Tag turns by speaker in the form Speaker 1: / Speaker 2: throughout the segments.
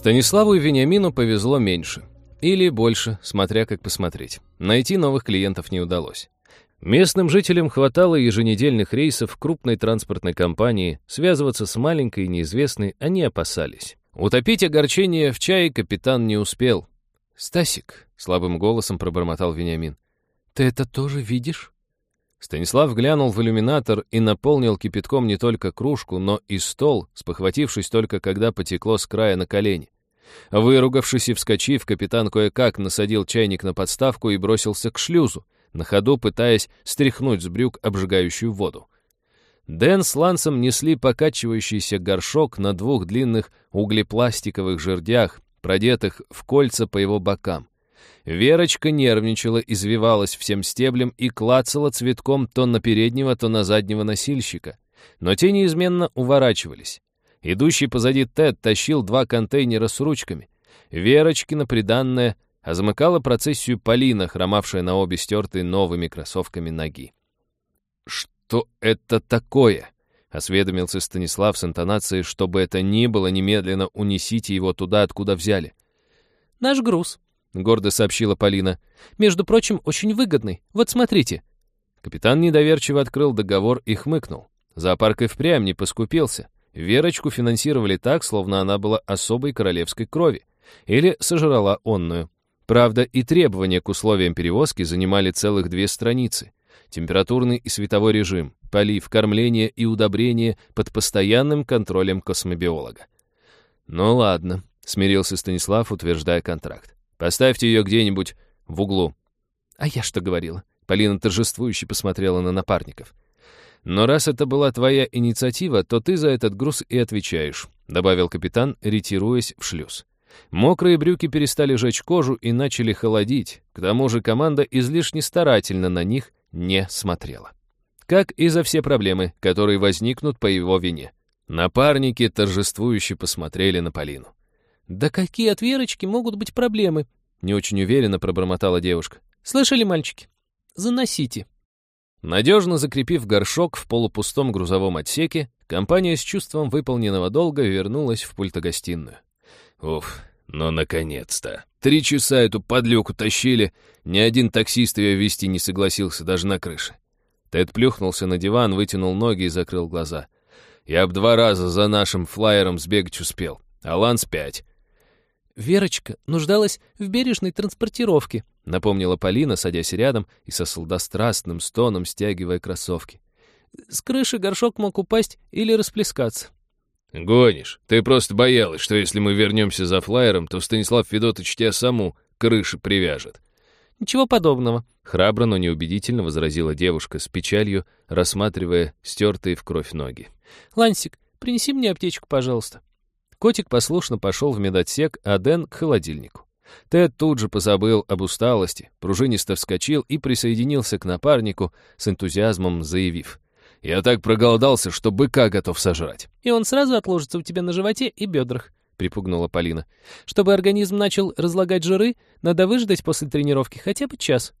Speaker 1: Станиславу и Вениамину повезло меньше. Или больше, смотря как посмотреть. Найти новых клиентов не удалось. Местным жителям хватало еженедельных рейсов крупной транспортной компании, связываться с маленькой неизвестной они опасались. Утопить огорчение в чае капитан не успел. «Стасик», — слабым голосом пробормотал Вениамин, — «ты это тоже видишь?» Станислав глянул в иллюминатор и наполнил кипятком не только кружку, но и стол, спохватившись только, когда потекло с края на колени. Выругавшись и вскочив, капитан кое-как насадил чайник на подставку и бросился к шлюзу, на ходу пытаясь стряхнуть с брюк обжигающую воду. Дэн с Лансом несли покачивающийся горшок на двух длинных углепластиковых жердях, продетых в кольца по его бокам. Верочка нервничала, извивалась всем стеблем и клацала цветком то на переднего, то на заднего носильщика. Но те неизменно уворачивались. Идущий позади Тед тащил два контейнера с ручками. Верочкина приданная, а замыкала процессию Полина, хромавшая на обе стертые новыми кроссовками ноги. «Что это такое?» — осведомился Станислав с интонацией, чтобы это ни было, немедленно унесите его туда, откуда взяли.
Speaker 2: «Наш груз», —
Speaker 1: гордо сообщила Полина.
Speaker 2: «Между прочим, очень выгодный. Вот смотрите».
Speaker 1: Капитан недоверчиво открыл договор и хмыкнул. Зоопарк и впрямь не поскупился. Верочку финансировали так, словно она была особой королевской крови. Или сожрала онную. Правда, и требования к условиям перевозки занимали целых две страницы. Температурный и световой режим, полив, кормление и удобрение под постоянным контролем космобиолога. «Ну ладно», — смирился Станислав, утверждая контракт. Поставьте ее где-нибудь в углу».
Speaker 2: «А я что говорила?»
Speaker 1: Полина торжествующе посмотрела на напарников. «Но раз это была твоя инициатива, то ты за этот груз и отвечаешь», добавил капитан, ретируясь в шлюз. Мокрые брюки перестали жечь кожу и начали холодить. К тому же команда излишне старательно на них не смотрела. Как и за все проблемы, которые возникнут по его вине. Напарники торжествующе посмотрели на Полину.
Speaker 2: «Да какие от Верочки могут быть проблемы?»
Speaker 1: Не очень уверенно пробормотала девушка.
Speaker 2: «Слышали, мальчики? Заносите».
Speaker 1: Надежно закрепив горшок в полупустом грузовом отсеке, компания с чувством выполненного долга вернулась в пультогостиную. Уф, ну наконец-то. Три часа эту подлюку тащили, ни один таксист ее вести не согласился даже на крыше. Тед плюхнулся на диван, вытянул ноги и закрыл глаза. Я б два раза за нашим флайером сбегать успел, а Ланс пять.
Speaker 2: «Верочка нуждалась в бережной транспортировке», — напомнила Полина, садясь рядом и со сладострастным стоном стягивая кроссовки. «С крыши горшок мог упасть или расплескаться».
Speaker 1: «Гонишь. Ты просто боялась, что если мы вернемся за флайером, то Станислав Федотович тебя саму крыши привяжет».
Speaker 2: «Ничего подобного», —
Speaker 1: храбро, но неубедительно возразила девушка с печалью, рассматривая стертые в кровь ноги.
Speaker 2: «Лансик, принеси мне аптечку, пожалуйста».
Speaker 1: Котик послушно пошел в медотсек, а Дэн — к холодильнику. Тед тут же позабыл об усталости, пружинисто вскочил и присоединился к напарнику, с энтузиазмом заявив. «Я так проголодался, что быка готов сожрать».
Speaker 2: «И он сразу отложится у тебя на животе и бедрах», — припугнула Полина. «Чтобы организм начал разлагать жиры, надо выждать после тренировки хотя бы час».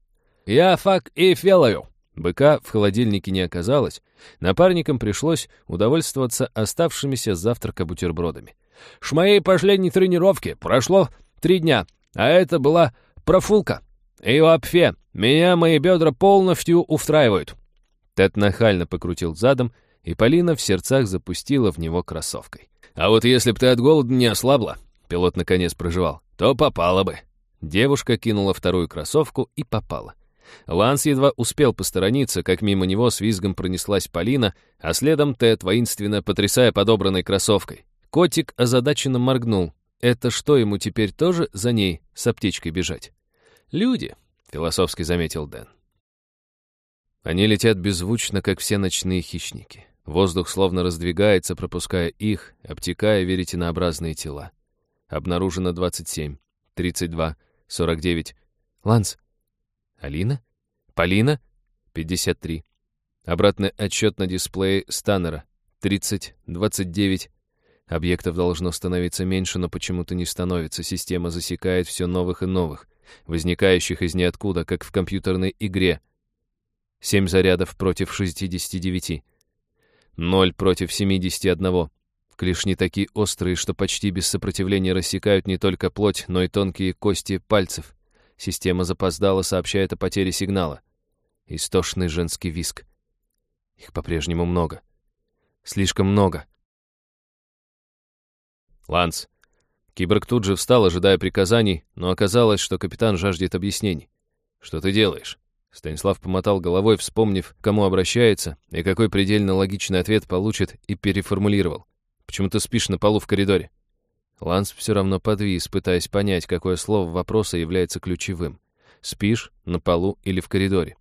Speaker 1: «Я фак и фелаю», Быка в холодильнике не оказалось, напарникам пришлось удовольствоваться оставшимися с завтрака бутербродами. Ш моей последней тренировки прошло три дня, а это была профулка. И вообще, меня мои бедра полностью устраивают». Тед нахально покрутил задом, и Полина в сердцах запустила в него кроссовкой. «А вот если б ты от голода не ослабла», — пилот наконец проживал, — «то попала бы». Девушка кинула вторую кроссовку и попала. Ланс едва успел посторониться, как мимо него с визгом пронеслась Полина, а следом Тед, воинственно потрясая подобранной кроссовкой. Котик озадаченно моргнул. Это что, ему теперь тоже за ней с аптечкой бежать? «Люди», — философски заметил Дэн. Они летят беззвучно, как все ночные хищники. Воздух словно раздвигается, пропуская их, обтекая веретенообразные тела. Обнаружено 27, 32, 49. Ланс. Алина? Полина? 53. Обратный отчет на дисплее Станнера. 30, 29, Объектов должно становиться меньше, но почему-то не становится. Система засекает все новых и новых, возникающих из ниоткуда, как в компьютерной игре. Семь зарядов против 69. Ноль против 71. клешни такие острые, что почти без сопротивления рассекают не только плоть, но и тонкие кости пальцев. Система запоздала, сообщает о потере сигнала. Истошный женский виск. Их по-прежнему много. Слишком много. Ланс. Киборг тут же встал, ожидая приказаний, но оказалось, что капитан жаждет объяснений. «Что ты делаешь?» Станислав помотал головой, вспомнив, к кому обращается и какой предельно логичный ответ получит, и переформулировал. «Почему ты спишь на полу в коридоре?» Ланс все равно подвис, пытаясь понять, какое слово вопроса является ключевым. «Спишь на полу или в коридоре?»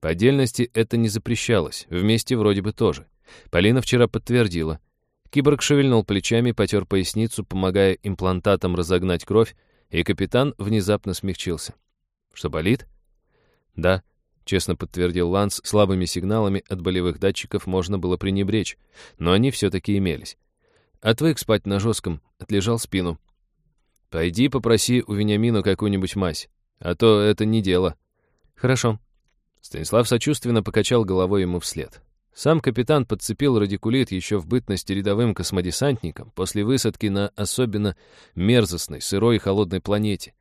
Speaker 1: По отдельности это не запрещалось, вместе вроде бы тоже. Полина вчера подтвердила. Киборг шевельнул плечами, потер поясницу, помогая имплантатам разогнать кровь, и капитан внезапно смягчился. «Что, болит?» «Да», — честно подтвердил Ланс, слабыми сигналами от болевых датчиков можно было пренебречь, но они все-таки имелись. Отвык спать на жестком, отлежал спину. «Пойди попроси у Вениамина какую-нибудь мазь, а то это не дело». «Хорошо». Станислав сочувственно покачал головой ему вслед. Сам капитан подцепил радикулит еще в бытности рядовым космодесантником после высадки на особенно мерзостной, сырой и холодной планете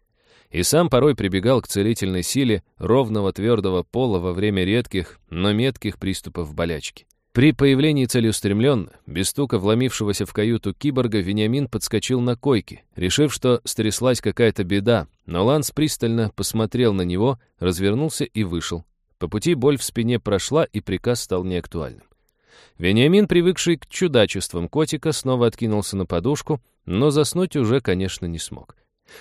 Speaker 1: и сам порой прибегал к целительной силе ровного твердого пола во время редких, но метких приступов болячки. При появлении целеустремленно, без стука вломившегося в каюту киборга, Вениамин подскочил на койке, решив, что стряслась какая-то беда, но Ланс пристально посмотрел на него, развернулся и вышел. По пути боль в спине прошла, и приказ стал неактуальным. Вениамин, привыкший к чудачествам котика, снова откинулся на подушку, но заснуть уже, конечно, не смог.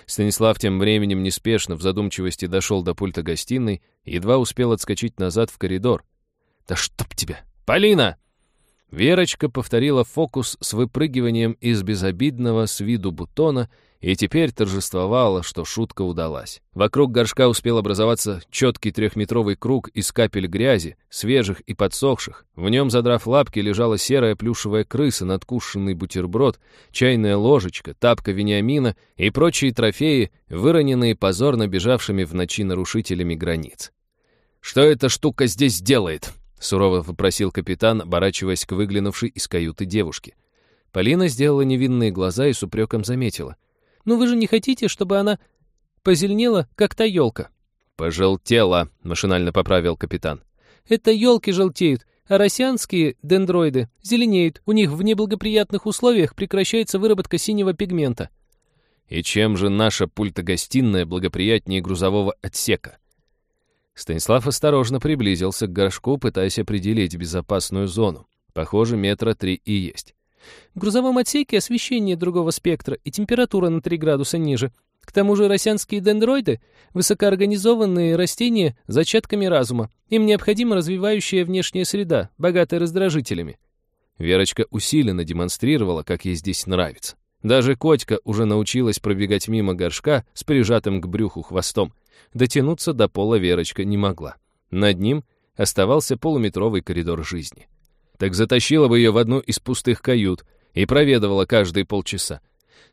Speaker 1: Станислав тем временем неспешно в задумчивости дошел до пульта гостиной едва успел отскочить назад в коридор. «Да чтоб тебя! Полина!» Верочка повторила фокус с выпрыгиванием из безобидного с виду бутона и теперь торжествовала, что шутка удалась. Вокруг горшка успел образоваться четкий трехметровый круг из капель грязи, свежих и подсохших. В нем, задрав лапки, лежала серая плюшевая крыса, надкушенный бутерброд, чайная ложечка, тапка Вениамина и прочие трофеи, выроненные позорно бежавшими в ночи нарушителями границ. «Что эта штука здесь делает?» — сурово вопросил капитан, оборачиваясь к выглянувшей из каюты девушке. Полина сделала невинные глаза и с упреком заметила — но вы же не хотите, чтобы она позеленела, как та елка?» «Пожелтела», — машинально поправил капитан. «Это елки желтеют, а росянские дендроиды зеленеют. У них в неблагоприятных условиях прекращается выработка синего пигмента». «И чем же наша пультогостиная благоприятнее грузового отсека?» Станислав осторожно приблизился к горшку, пытаясь определить безопасную зону. Похоже, метра три и есть. В грузовом отсеке освещение другого спектра и температура на 3 градуса ниже. К тому же росянские дендроиды — высокоорганизованные растения с зачатками разума. Им необходима развивающая внешняя среда, богатая раздражителями. Верочка усиленно демонстрировала, как ей здесь нравится. Даже Котька уже научилась пробегать мимо горшка с прижатым к брюху хвостом. Дотянуться до пола Верочка не могла. Над ним оставался полуметровый коридор жизни так затащила бы ее в одну из пустых кают и проведывала каждые полчаса.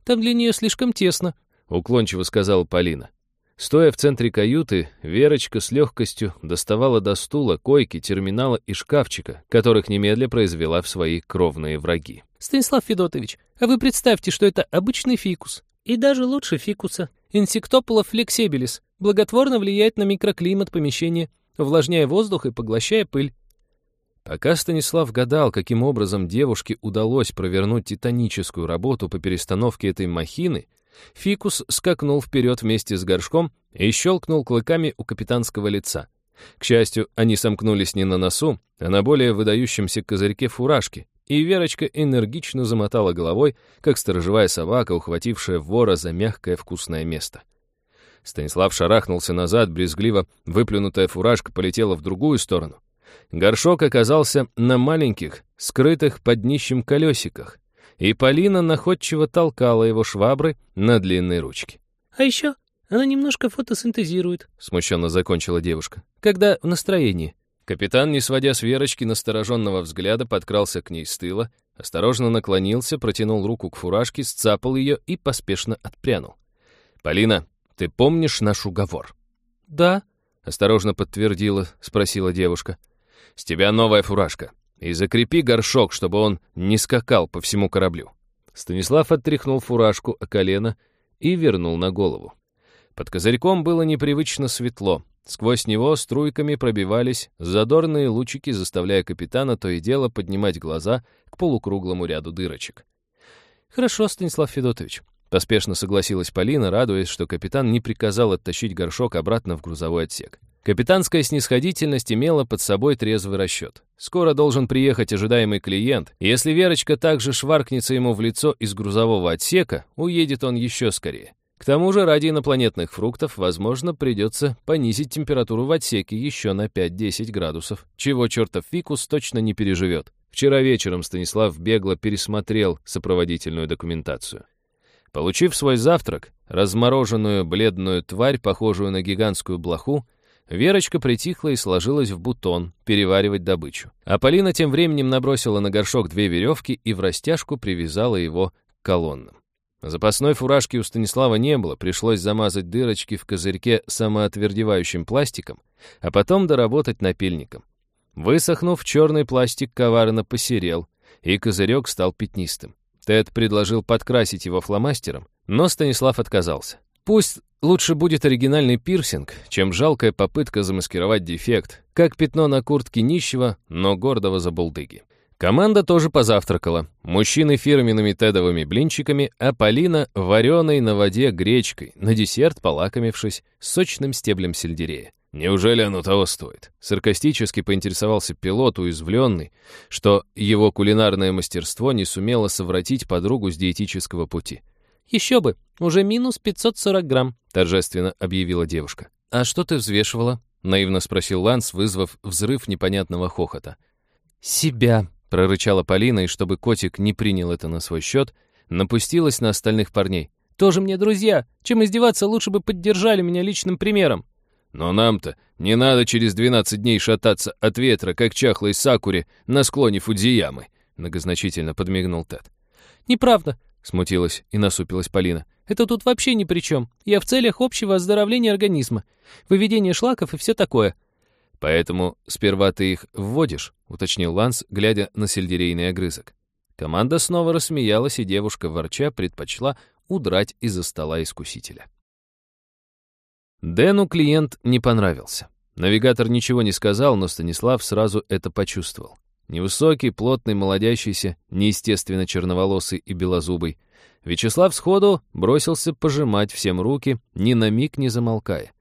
Speaker 1: «Там для нее слишком тесно», — уклончиво сказала Полина. Стоя в центре каюты, Верочка с легкостью доставала до стула, койки, терминала и шкафчика, которых немедля произвела в свои кровные враги.
Speaker 2: «Станислав Федотович, а вы представьте, что это обычный фикус. И даже лучше фикуса. Insectopola flexibilis. Благотворно влияет на микроклимат помещения, увлажняя воздух и поглощая пыль.
Speaker 1: Пока Станислав гадал, каким образом девушке удалось провернуть титаническую работу по перестановке этой махины, Фикус скакнул вперед вместе с горшком и щелкнул клыками у капитанского лица. К счастью, они сомкнулись не на носу, а на более выдающемся козырьке фуражки, и Верочка энергично замотала головой, как сторожевая собака, ухватившая вора за мягкое вкусное место. Станислав шарахнулся назад, брезгливо выплюнутая фуражка полетела в другую сторону. Горшок оказался на маленьких, скрытых под днищем колесиках, и Полина находчиво толкала его швабры на длинной ручке.
Speaker 2: «А еще она немножко фотосинтезирует», — смущенно закончила девушка. «Когда в настроении».
Speaker 1: Капитан, не сводя с Верочки настороженного взгляда, подкрался к ней с тыла, осторожно наклонился, протянул руку к фуражке, сцапал ее и поспешно отпрянул. «Полина, ты помнишь наш уговор?»
Speaker 2: «Да», —
Speaker 1: осторожно подтвердила, спросила девушка. С тебя новая фуражка. И закрепи горшок, чтобы он не скакал по всему кораблю. Станислав оттряхнул фуражку о колено и вернул на голову. Под козырьком было непривычно светло. Сквозь него струйками пробивались задорные лучики, заставляя капитана то и дело поднимать глаза к полукруглому ряду дырочек.
Speaker 2: «Хорошо, Станислав Федотович», — поспешно согласилась Полина, радуясь, что капитан не приказал оттащить горшок обратно в грузовой отсек.
Speaker 1: Капитанская снисходительность имела под собой трезвый расчет. Скоро должен приехать ожидаемый клиент. Если Верочка также шваркнется ему в лицо из грузового отсека, уедет он еще скорее. К тому же ради инопланетных фруктов, возможно, придется понизить температуру в отсеке еще на 5-10 градусов, чего чертов фикус точно не переживет. Вчера вечером Станислав бегло пересмотрел сопроводительную документацию. Получив свой завтрак, размороженную бледную тварь, похожую на гигантскую блоху, Верочка притихла и сложилась в бутон, переваривать добычу. А Полина тем временем набросила на горшок две веревки и в растяжку привязала его к колоннам. Запасной фуражки у Станислава не было, пришлось замазать дырочки в козырьке самоотвердевающим пластиком, а потом доработать напильником. Высохнув, черный пластик коварно посерел, и козырек стал пятнистым. Тед предложил подкрасить его фломастером, но Станислав отказался. Пусть лучше будет оригинальный пирсинг, чем жалкая попытка замаскировать дефект, как пятно на куртке нищего, но гордого забулдыги. Команда тоже позавтракала. Мужчины фирменными тедовыми блинчиками, а Полина — вареной на воде гречкой, на десерт полакомившись сочным стеблем сельдерея. «Неужели оно того стоит?» Саркастически поинтересовался пилот, уязвленный, что его кулинарное мастерство не сумело совратить подругу с диетического пути.
Speaker 2: «Еще бы, уже минус 540 грамм», —
Speaker 1: торжественно объявила девушка.
Speaker 2: «А что ты взвешивала?»
Speaker 1: — наивно спросил Ланс, вызвав взрыв непонятного хохота.
Speaker 2: «Себя», —
Speaker 1: прорычала Полина, и чтобы котик не принял это на свой счет, напустилась на остальных парней.
Speaker 2: «Тоже мне друзья. Чем издеваться, лучше бы поддержали меня личным примером».
Speaker 1: «Но нам-то не надо через 12 дней шататься от ветра, как чахлой сакуре на склоне Фудзиямы», — многозначительно подмигнул Тед.
Speaker 2: «Неправда. Смутилась и насупилась Полина. «Это тут вообще ни при чем. Я в целях общего оздоровления организма. Выведение шлаков и все такое».
Speaker 1: «Поэтому сперва ты их вводишь», — уточнил Ланс, глядя на сельдерейный огрызок. Команда снова рассмеялась, и девушка, ворча, предпочла удрать из-за стола искусителя. Дэну клиент не понравился. Навигатор ничего не сказал, но Станислав сразу это почувствовал. Невысокий, плотный, молодящийся, неестественно черноволосый и белозубый. Вячеслав сходу бросился пожимать всем руки, ни на миг не замолкая.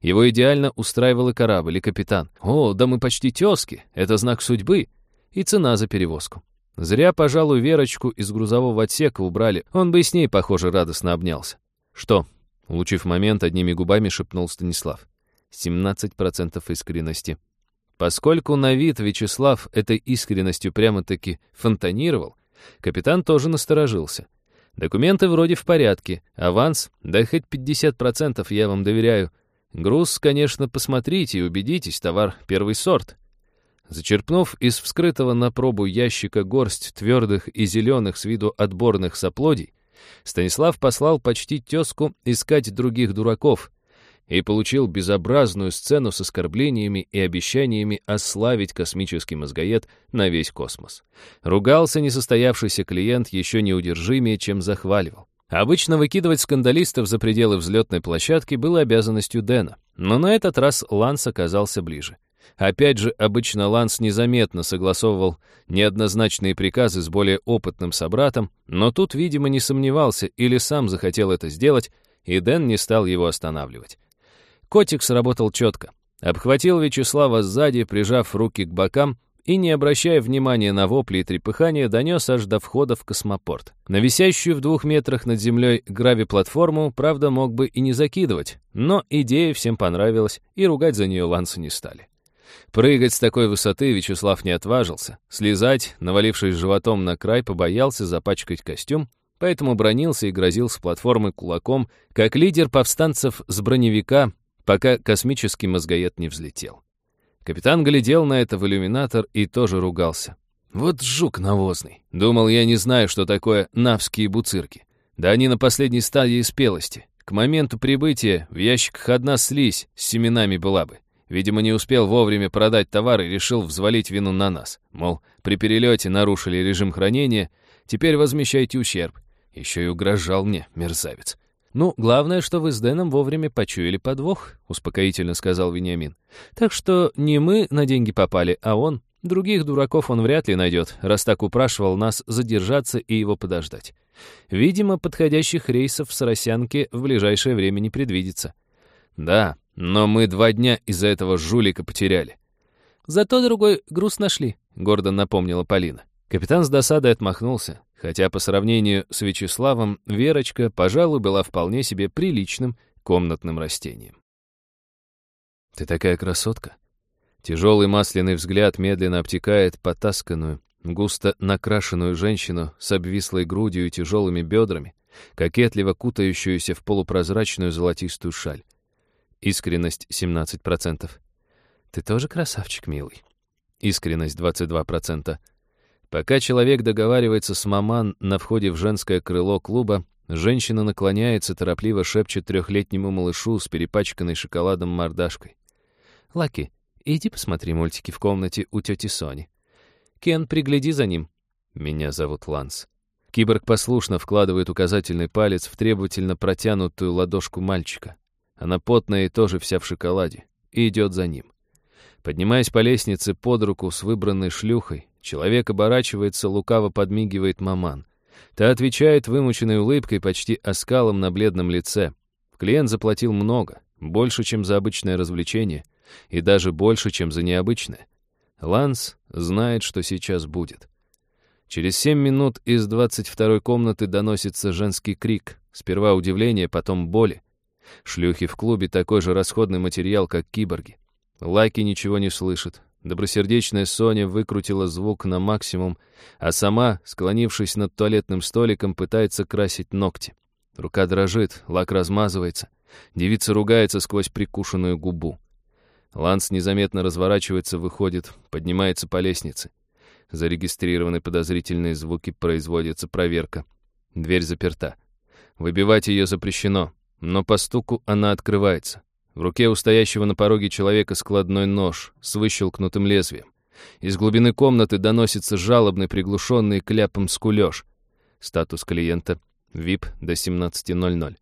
Speaker 1: Его идеально устраивал и корабль, и капитан. «О, да мы почти тезки, это знак судьбы!» И цена за перевозку. Зря, пожалуй, Верочку из грузового отсека убрали, он бы и с ней, похоже, радостно обнялся. «Что?» — улучив момент, одними губами шепнул Станислав. «17% искренности. Поскольку на вид Вячеслав этой искренностью прямо-таки фонтанировал, капитан тоже насторожился. Документы вроде в порядке, аванс, да хоть 50% я вам доверяю. Груз, конечно, посмотрите и убедитесь, товар первый сорт. Зачерпнув из вскрытого на пробу ящика горсть твердых и зеленых с виду отборных соплодий, Станислав послал почти тезку искать других дураков, и получил безобразную сцену с оскорблениями и обещаниями ославить космический мозгоед на весь космос. Ругался несостоявшийся клиент еще неудержимее, чем захваливал. Обычно выкидывать скандалистов за пределы взлетной площадки было обязанностью Дэна, но на этот раз Ланс оказался ближе. Опять же, обычно Ланс незаметно согласовывал неоднозначные приказы с более опытным собратом, но тут, видимо, не сомневался или сам захотел это сделать, и Дэн не стал его останавливать. Котик сработал четко. Обхватил Вячеслава сзади, прижав руки к бокам, и, не обращая внимания на вопли и трепыхания, донес аж до входа в космопорт. На висящую в двух метрах над землей грави-платформу, правда, мог бы и не закидывать, но идея всем понравилась, и ругать за нее ланцы не стали. Прыгать с такой высоты Вячеслав не отважился. Слезать, навалившись животом на край, побоялся запачкать костюм, поэтому бронился и грозил с платформы кулаком, как лидер повстанцев с броневика, пока космический мозгоед не взлетел. Капитан глядел на это в иллюминатор и тоже ругался. Вот жук навозный. Думал, я не знаю, что такое навские буцирки. Да они на последней стадии спелости. К моменту прибытия в ящиках одна слизь с семенами была бы. Видимо, не успел вовремя продать товар и решил взвалить вину на нас. Мол, при перелете нарушили режим хранения, теперь возмещайте ущерб. Еще и угрожал мне, мерзавец.
Speaker 2: «Ну, главное, что вы с Дэном вовремя почуяли подвох», — успокоительно сказал Вениамин. «Так что не мы на деньги попали, а он. Других дураков он вряд ли найдет, раз так упрашивал нас задержаться и его подождать. Видимо, подходящих рейсов с Росянки в ближайшее время не предвидится».
Speaker 1: «Да, но мы два дня из-за этого жулика потеряли».
Speaker 2: «Зато другой груз нашли», — гордо напомнила Полина.
Speaker 1: Капитан с досадой отмахнулся хотя по сравнению с Вячеславом Верочка, пожалуй, была вполне себе приличным комнатным растением. «Ты такая красотка!» Тяжелый масляный взгляд медленно обтекает потасканную, густо накрашенную женщину с обвислой грудью и тяжелыми бедрами, кокетливо кутающуюся в полупрозрачную золотистую шаль. Искренность 17%. «Ты тоже красавчик, милый?» Искренность 22%. Пока человек договаривается с маман на входе в женское крыло клуба, женщина наклоняется, торопливо шепчет трехлетнему малышу с перепачканной шоколадом мордашкой. «Лаки, иди посмотри мультики в комнате у тети Сони. Кен, пригляди за ним. Меня зовут Ланс». Киборг послушно вкладывает указательный палец в требовательно протянутую ладошку мальчика. Она потная и тоже вся в шоколаде, и идет за ним. Поднимаясь по лестнице под руку с выбранной шлюхой, Человек оборачивается, лукаво подмигивает маман. Та отвечает вымученной улыбкой, почти оскалом на бледном лице. Клиент заплатил много, больше, чем за обычное развлечение, и даже больше, чем за необычное. Ланс знает, что сейчас будет. Через семь минут из двадцать второй комнаты доносится женский крик. Сперва удивление, потом боли. Шлюхи в клубе такой же расходный материал, как киборги. Лаки ничего не слышит, Добросердечная Соня выкрутила звук на максимум, а сама, склонившись над туалетным столиком, пытается красить ногти. Рука дрожит, лак размазывается. Девица ругается сквозь прикушенную губу. Ланс незаметно разворачивается, выходит, поднимается по лестнице. Зарегистрированы подозрительные звуки, производится проверка. Дверь заперта. Выбивать ее запрещено, но по стуку она открывается. В руке у стоящего на пороге человека складной нож с выщелкнутым лезвием. Из глубины комнаты доносится жалобный приглушенный кляпом скулёж. Статус клиента VIP до 17.00.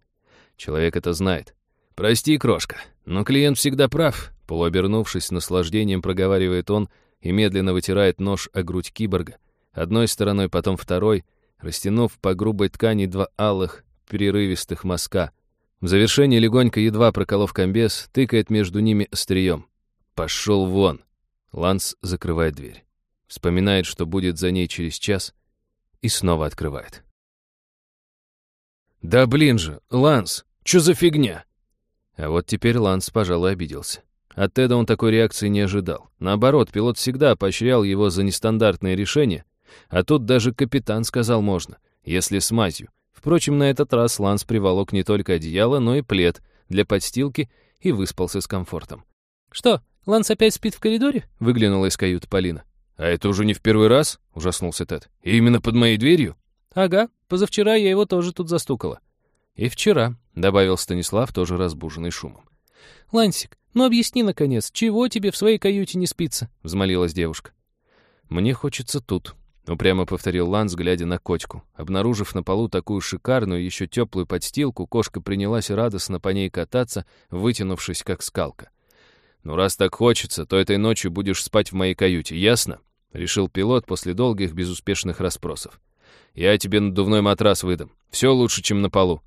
Speaker 1: Человек это знает. «Прости, крошка, но клиент всегда прав», полуобернувшись с наслаждением, проговаривает он и медленно вытирает нож о грудь киборга, одной стороной, потом второй, растянув по грубой ткани два алых, прерывистых мазка — в завершении легонько, едва проколов комбез, тыкает между ними острием. «Пошел вон!» Ланс закрывает дверь. Вспоминает, что будет за ней через час, и снова открывает. «Да блин же, Ланс, что за фигня?» А вот теперь Ланс, пожалуй, обиделся. От Теда он такой реакции не ожидал. Наоборот, пилот всегда поощрял его за нестандартные решения, а тут даже капитан сказал можно, если с мазью. Впрочем, на этот раз Ланс приволок не только одеяло, но и плед для подстилки и выспался с комфортом.
Speaker 2: «Что, Ланс опять спит в коридоре?»
Speaker 1: — выглянула из каюты Полина. «А это уже не в первый раз?» — ужаснулся Тед. «И именно под моей дверью?»
Speaker 2: «Ага, позавчера я его тоже тут застукала».
Speaker 1: «И вчера», — добавил Станислав, тоже разбуженный шумом.
Speaker 2: «Лансик, ну объясни, наконец, чего тебе в своей каюте не спится?» — взмолилась девушка.
Speaker 1: «Мне хочется тут», Упрямо повторил Ланс, глядя на котику. Обнаружив на полу такую шикарную, еще теплую подстилку, кошка принялась радостно по ней кататься, вытянувшись, как скалка. «Ну, раз так хочется, то этой ночью будешь спать в моей каюте, ясно?» — решил пилот после долгих безуспешных расспросов. «Я тебе надувной матрас выдам. Все лучше, чем на полу».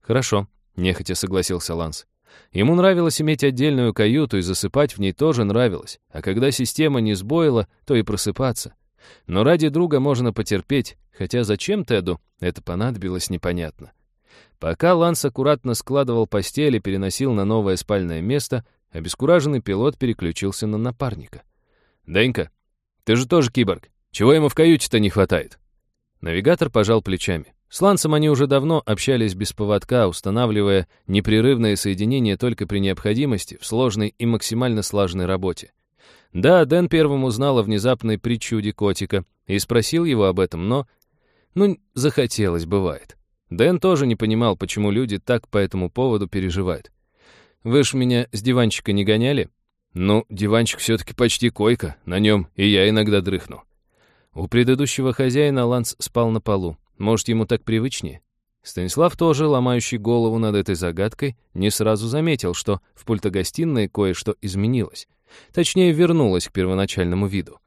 Speaker 2: «Хорошо», — нехотя согласился Ланс. Ему нравилось иметь отдельную каюту, и засыпать в ней тоже нравилось. А когда система не сбоила, то и просыпаться. Но ради друга можно потерпеть, хотя зачем Теду это понадобилось непонятно. Пока Ланс аккуратно складывал постель и переносил на новое спальное место, обескураженный пилот переключился на напарника.
Speaker 1: «Денька, ты же тоже киборг. Чего ему в каюте-то не хватает?»
Speaker 2: Навигатор пожал плечами. С Лансом они уже давно общались без поводка, устанавливая непрерывное соединение только при необходимости в сложной и максимально слаженной работе. Да, Дэн первым узнал о внезапной причуде котика и спросил его об этом, но... Ну, захотелось, бывает. Дэн тоже не понимал, почему люди так по этому поводу переживают. «Вы ж меня с диванчика не гоняли?»
Speaker 1: «Ну, диванчик все-таки почти койка, на нем и я иногда дрыхну».
Speaker 2: У предыдущего хозяина Ланс спал на полу. Может, ему так привычнее?
Speaker 1: Станислав тоже, ломающий голову над этой загадкой, не сразу заметил, что в пультогостиной кое-что изменилось. Точнее, вернулось к первоначальному виду.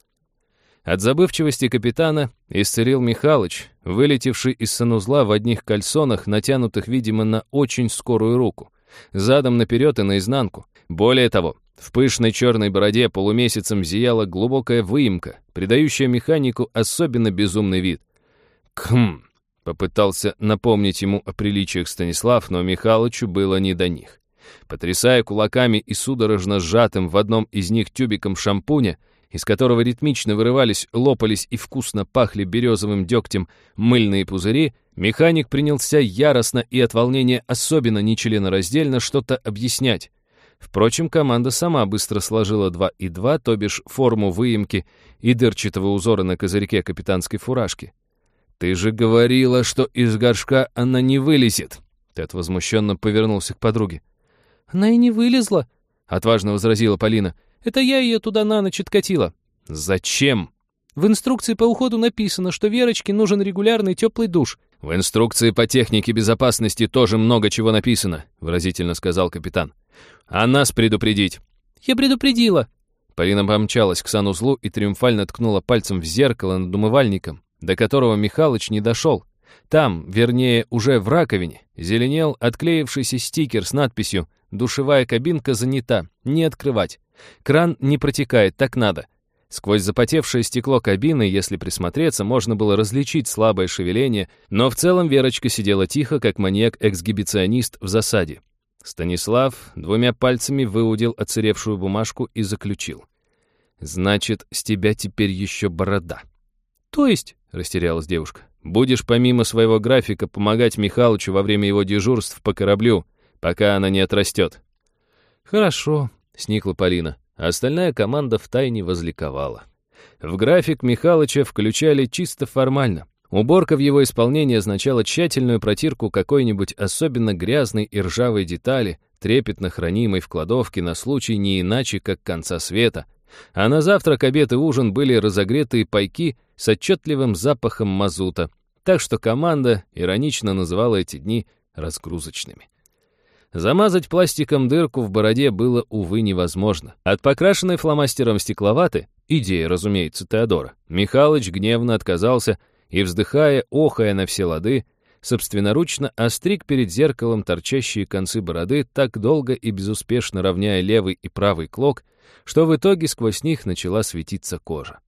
Speaker 1: От забывчивости капитана исцелил Михалыч, вылетевший из санузла в одних кальсонах, натянутых, видимо, на очень скорую руку, задом наперед и наизнанку. Более того, в пышной черной бороде полумесяцем зияла глубокая выемка, придающая механику особенно безумный вид. «Кхм!» — попытался напомнить ему о приличиях Станислав, но Михалычу было не до них. Потрясая кулаками и судорожно сжатым в одном из них тюбиком шампуня, из которого ритмично вырывались, лопались и вкусно пахли березовым дегтем мыльные пузыри, механик принялся яростно и от волнения особенно нечленораздельно что-то объяснять. Впрочем, команда сама быстро сложила два и два, то бишь форму выемки и дырчатого узора на козырьке капитанской фуражки. «Ты же говорила, что из горшка она не вылезет!» Тед возмущенно повернулся к подруге.
Speaker 2: «Она и не вылезла», —
Speaker 1: отважно возразила Полина.
Speaker 2: Это я ее туда на ночь откатила».
Speaker 1: «Зачем?»
Speaker 2: «В инструкции по уходу написано, что Верочке нужен регулярный теплый душ».
Speaker 1: «В инструкции по технике безопасности тоже много чего написано», — выразительно сказал капитан. «А нас предупредить».
Speaker 2: «Я предупредила».
Speaker 1: Полина помчалась к санузлу и триумфально ткнула пальцем в зеркало над умывальником, до которого Михалыч не дошел. Там, вернее, уже в раковине, зеленел отклеившийся стикер с надписью «Душевая кабинка занята, не открывать». Кран не протекает, так надо. Сквозь запотевшее стекло кабины, если присмотреться, можно было различить слабое шевеление, но в целом Верочка сидела тихо, как маньяк-эксгибиционист в засаде. Станислав двумя пальцами выудил оцаревшую бумажку и заключил. «Значит, с тебя теперь еще борода».
Speaker 2: «То есть?»
Speaker 1: — растерялась девушка. «Будешь помимо своего графика помогать Михалычу во время его дежурств по кораблю, пока она не отрастет».
Speaker 2: «Хорошо»,
Speaker 1: сникла Полина, остальная команда втайне возликовала. В график Михалыча включали чисто формально. Уборка в его исполнении означала тщательную протирку какой-нибудь особенно грязной и ржавой детали, трепетно хранимой в кладовке на случай не иначе, как конца света. А на завтрак, обед и ужин были разогретые пайки с отчетливым запахом мазута, так что команда иронично называла эти дни разгрузочными. Замазать пластиком дырку в бороде было, увы, невозможно. От покрашенной фломастером стекловаты, идея, разумеется, Теодора, Михалыч гневно отказался и, вздыхая, охая на все лады, собственноручно остриг перед зеркалом торчащие концы бороды, так долго и безуспешно равняя левый и правый клок, что в итоге сквозь них начала светиться кожа.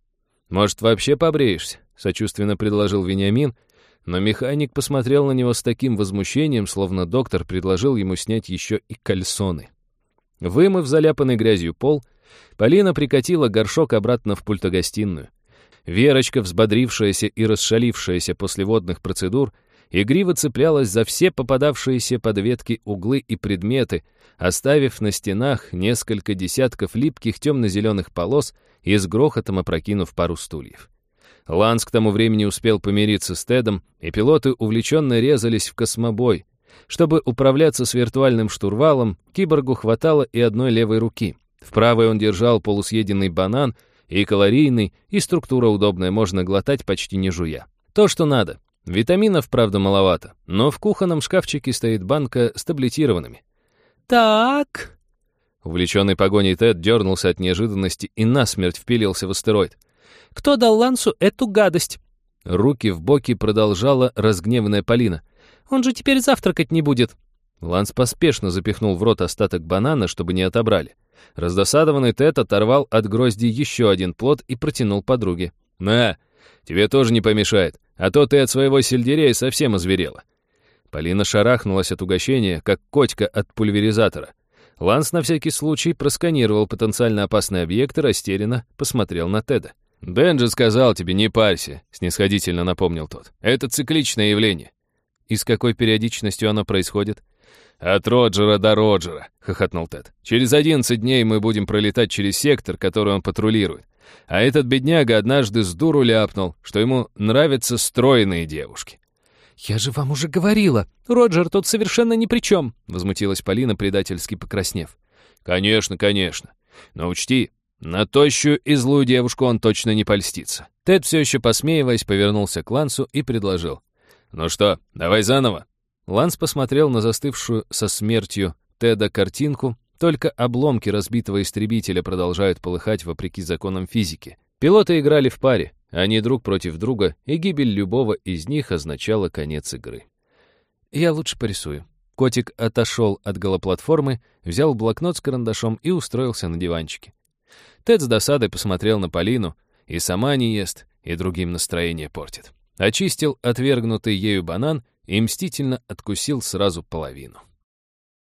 Speaker 1: «Может, вообще побреешься?» — сочувственно предложил Вениамин, но механик посмотрел на него с таким возмущением, словно доктор предложил ему снять еще и кальсоны. Вымыв заляпанный грязью пол, Полина прикатила горшок обратно в пультогостиную. Верочка, взбодрившаяся и расшалившаяся после водных процедур, игриво цеплялась за все попадавшиеся под ветки углы и предметы, оставив на стенах несколько десятков липких темно-зеленых полос и с грохотом опрокинув пару стульев. Ланс к тому времени успел помириться с Тедом, и пилоты увлеченно резались в космобой. Чтобы управляться с виртуальным штурвалом, киборгу хватало и одной левой руки. В правой он держал полусъеденный банан, и калорийный, и структура удобная, можно глотать почти не жуя. То, что надо. Витаминов, правда, маловато, но в кухонном шкафчике стоит банка с таблетированными.
Speaker 2: «Так...»
Speaker 1: Увлеченный погоней Тед дернулся от неожиданности и насмерть впилился в астероид.
Speaker 2: Кто дал Лансу эту гадость?»
Speaker 1: Руки в боки продолжала разгневанная Полина.
Speaker 2: «Он же теперь завтракать не будет».
Speaker 1: Ланс поспешно запихнул в рот остаток банана, чтобы не отобрали. Раздосадованный Тед оторвал от грозди еще один плод и протянул подруге. «На, тебе тоже не помешает, а то ты от своего сельдерея совсем озверела». Полина шарахнулась от угощения, как котика от пульверизатора. Ланс на всякий случай просканировал потенциально опасный объект и растерянно посмотрел на Теда. «Дэн сказал тебе, не парься», — снисходительно напомнил тот. «Это цикличное явление». «И с какой периодичностью оно происходит?» «От Роджера до Роджера», — хохотнул Тед. «Через одиннадцать дней мы будем пролетать через сектор, который он патрулирует. А этот бедняга однажды с дуру ляпнул, что ему нравятся стройные девушки».
Speaker 2: «Я же вам уже говорила, Роджер тут совершенно ни при чем», — возмутилась Полина, предательски покраснев.
Speaker 1: «Конечно, конечно. Но учти, на тощую и злую девушку он точно не польстится. Тед, все еще посмеиваясь, повернулся к Лансу и предложил. «Ну что, давай заново?» Ланс посмотрел на застывшую со смертью Теда картинку, только обломки разбитого истребителя продолжают полыхать вопреки законам физики. Пилоты играли в паре, они друг против друга, и гибель любого из них означала конец игры. «Я лучше порисую». Котик отошел от голоплатформы, взял блокнот с карандашом и устроился на диванчике. Тед с досадой посмотрел на Полину, и сама не ест, и другим настроение портит. Очистил отвергнутый ею банан и мстительно откусил сразу половину.